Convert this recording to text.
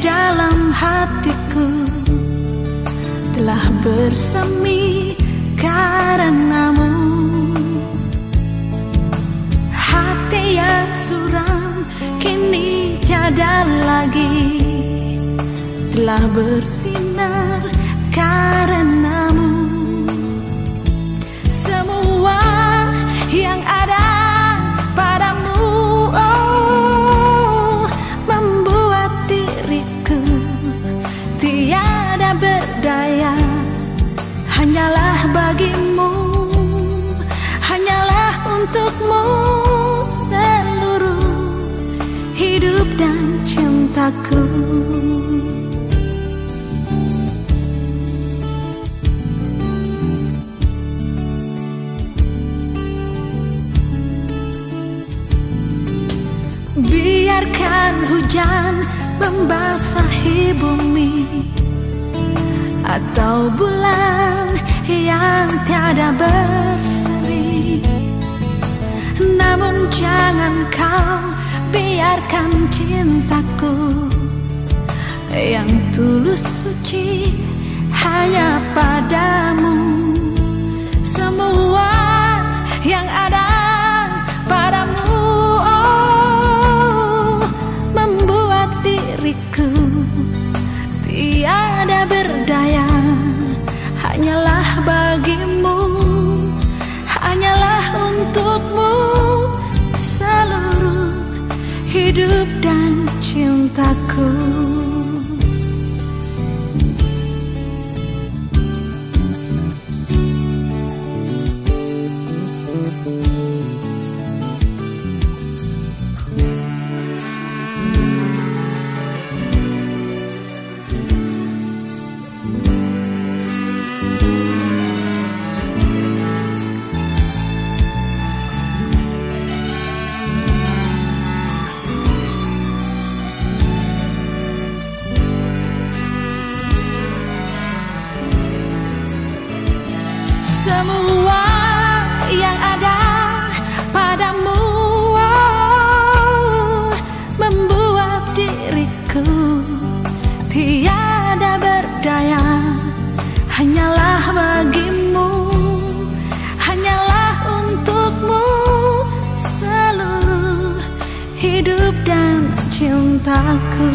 dalam hatiku telah bersemi karenamu. Hati yang suram kini tiada lagi telah bersinar karenamu hanyalah bagimu hanyalah untukmu seluruh hidup dan cintaku. Biarkan hujan membasahi bumi Atau bulan yang tiada berseri. Namun jangan kau biarkan cintaku Yang tulus suci hanya padamu. Semua yang ada padamu oh, Membuat diriku Semua yang ada padamu oh, Membuat diriku tiada berdaya. Hanyalah bagimu Hanyalah untukmu Seluruh hidup dan cintaku